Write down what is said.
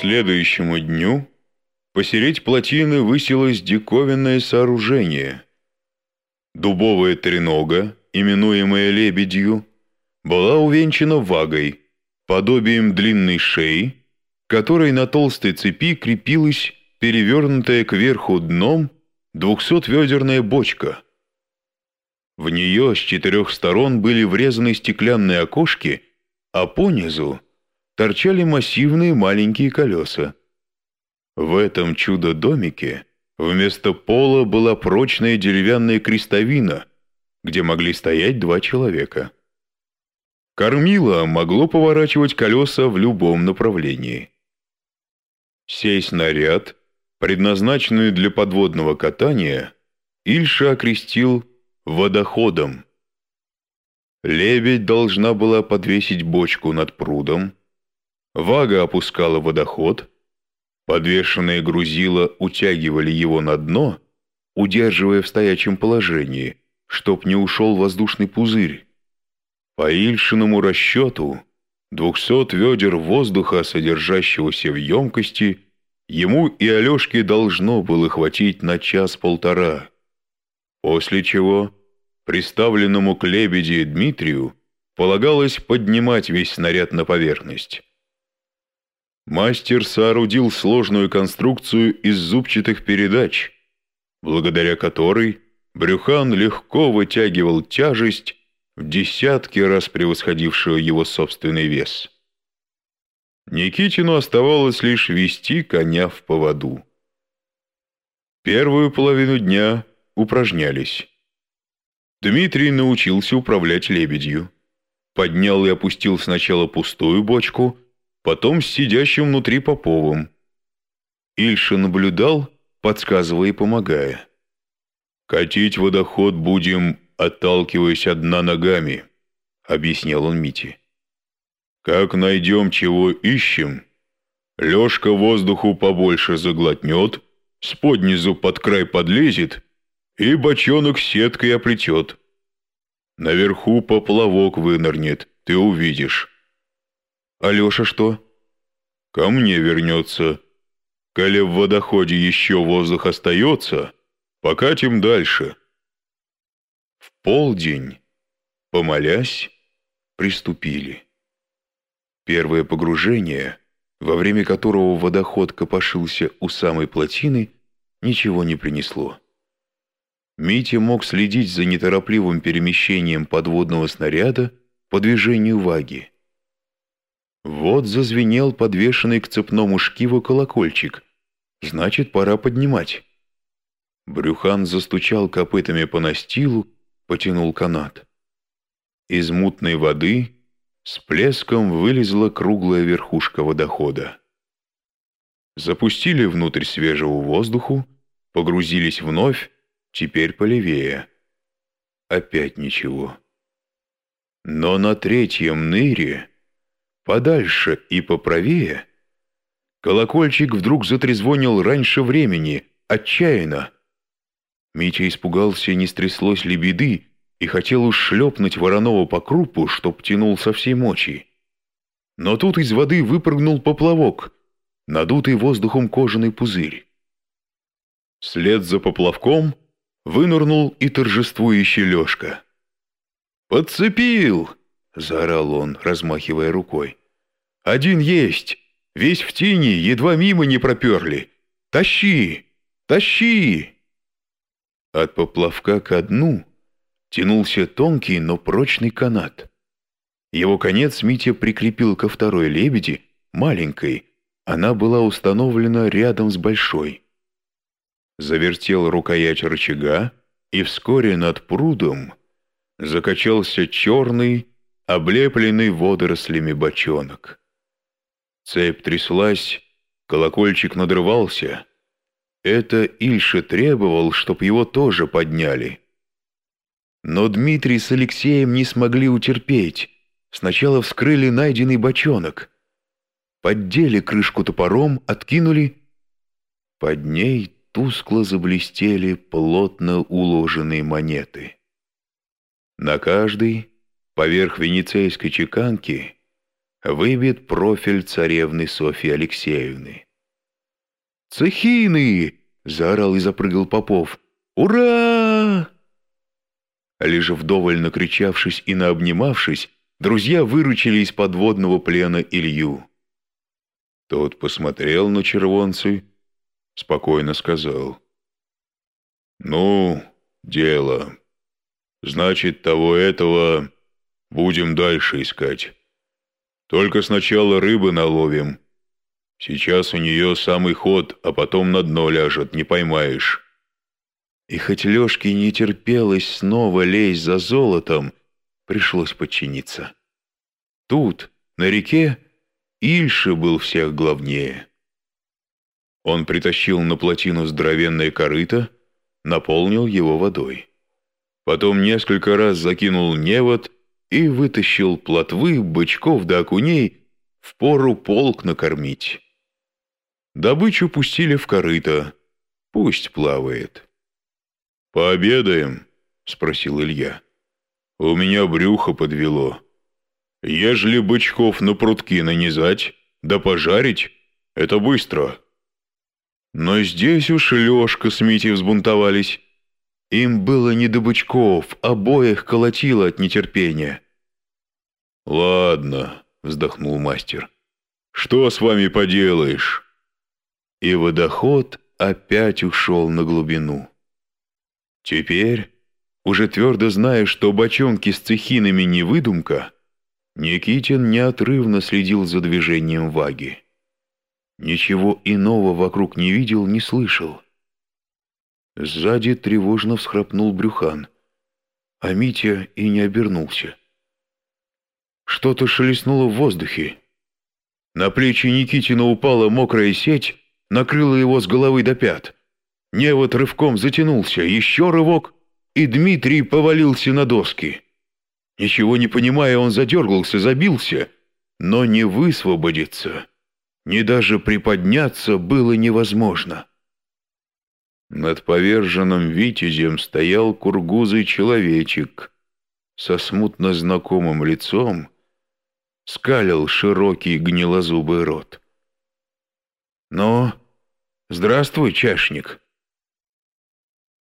следующему дню посередь плотины высилось диковинное сооружение. Дубовая тренога, именуемая лебедью, была увенчана вагой, подобием длинной шеи, которой на толстой цепи крепилась перевернутая кверху дном двухсотведерная бочка. В нее с четырех сторон были врезаны стеклянные окошки, а понизу торчали массивные маленькие колеса. В этом чудо-домике вместо пола была прочная деревянная крестовина, где могли стоять два человека. Кормило могло поворачивать колеса в любом направлении. Сей снаряд, предназначенный для подводного катания, Ильша окрестил водоходом. Лебедь должна была подвесить бочку над прудом, Вага опускала водоход, подвешенные грузила утягивали его на дно, удерживая в стоячем положении, чтоб не ушел воздушный пузырь. По Ильшиному расчету, двухсот ведер воздуха, содержащегося в емкости, ему и Алешке должно было хватить на час-полтора. После чего приставленному к лебеди Дмитрию полагалось поднимать весь снаряд на поверхность. Мастер соорудил сложную конструкцию из зубчатых передач, благодаря которой Брюхан легко вытягивал тяжесть в десятки раз превосходившую его собственный вес. Никитину оставалось лишь вести коня в поводу. Первую половину дня упражнялись. Дмитрий научился управлять лебедью. Поднял и опустил сначала пустую бочку – потом с сидящим внутри Поповым. Ильша наблюдал, подсказывая и помогая. «Катить водоход будем, отталкиваясь одна ногами», — объяснял он Мите. «Как найдем, чего ищем, Лешка воздуху побольше заглотнет, с поднизу под край подлезет и бочонок сеткой оплетет. Наверху поплавок вынырнет, ты увидишь. Алеша что? Ко мне вернется. Коли в водоходе еще воздух остается, покатим дальше. В полдень, помолясь, приступили. Первое погружение, во время которого водоход копошился у самой плотины, ничего не принесло. Митя мог следить за неторопливым перемещением подводного снаряда по движению ваги. Вот зазвенел подвешенный к цепному шкиву колокольчик. Значит, пора поднимать. Брюхан застучал копытами по настилу, потянул канат. Из мутной воды с плеском вылезла круглая верхушка водохода. Запустили внутрь свежего воздуху, погрузились вновь, теперь полевее. Опять ничего. Но на третьем ныре подальше и поправее, колокольчик вдруг затрезвонил раньше времени, отчаянно. Митя испугался, не стряслось ли беды, и хотел уж шлепнуть Воронова по крупу, чтоб тянул со всей мочи. Но тут из воды выпрыгнул поплавок, надутый воздухом кожаный пузырь. Вслед за поплавком вынырнул и торжествующий Лешка. «Подцепил!» — заорал он, размахивая рукой. Один есть, весь в тени, едва мимо не проперли. Тащи! Тащи!» От поплавка ко дну тянулся тонкий, но прочный канат. Его конец Митя прикрепил ко второй лебеди, маленькой, она была установлена рядом с большой. Завертел рукоять рычага, и вскоре над прудом закачался черный, облепленный водорослями бочонок. Цепь тряслась, колокольчик надрывался. Это Ильша требовал, чтоб его тоже подняли. Но Дмитрий с Алексеем не смогли утерпеть. Сначала вскрыли найденный бочонок. Поддели крышку топором, откинули. Под ней тускло заблестели плотно уложенные монеты. На каждой, поверх венецейской чеканки, выбит профиль царевны Софьи Алексеевны. «Цехины!» — заорал и запрыгал Попов. «Ура!» Лишь вдоволь накричавшись и наобнимавшись, друзья выручили из подводного плена Илью. Тот посмотрел на червонцы, спокойно сказал. «Ну, дело. Значит, того этого будем дальше искать. Только сначала рыбы наловим. Сейчас у нее самый ход, а потом на дно ляжет, не поймаешь». И хоть Лешке не терпелось снова лезть за золотом, пришлось подчиниться. Тут, на реке, Ильша был всех главнее. Он притащил на плотину здоровенное корыто, наполнил его водой. Потом несколько раз закинул невод и вытащил плотвы, бычков да окуней, в пору полк накормить. Добычу пустили в корыто, пусть плавает. «Пообедаем?» — спросил Илья. «У меня брюхо подвело. Ежели бычков на прутки нанизать, да пожарить, это быстро». Но здесь уж Лешка с Митей взбунтовались. Им было не до бычков, обоих колотило от нетерпения. «Ладно», — вздохнул мастер, — «что с вами поделаешь?» И водоход опять ушел на глубину. Теперь, уже твердо зная, что бочонки с цехинами не выдумка, Никитин неотрывно следил за движением ваги. Ничего иного вокруг не видел, не слышал. Сзади тревожно всхрапнул Брюхан, а Митя и не обернулся. Что-то шелестнуло в воздухе. На плечи Никитина упала мокрая сеть, накрыла его с головы до пят. Невод рывком затянулся, еще рывок, и Дмитрий повалился на доски. Ничего не понимая, он задергался, забился, но не высвободиться, ни даже приподняться было невозможно. Над поверженным витязем стоял кургузый человечек со смутно знакомым лицом, скалил широкий гнилозубый рот. «Ну, здравствуй, чашник»,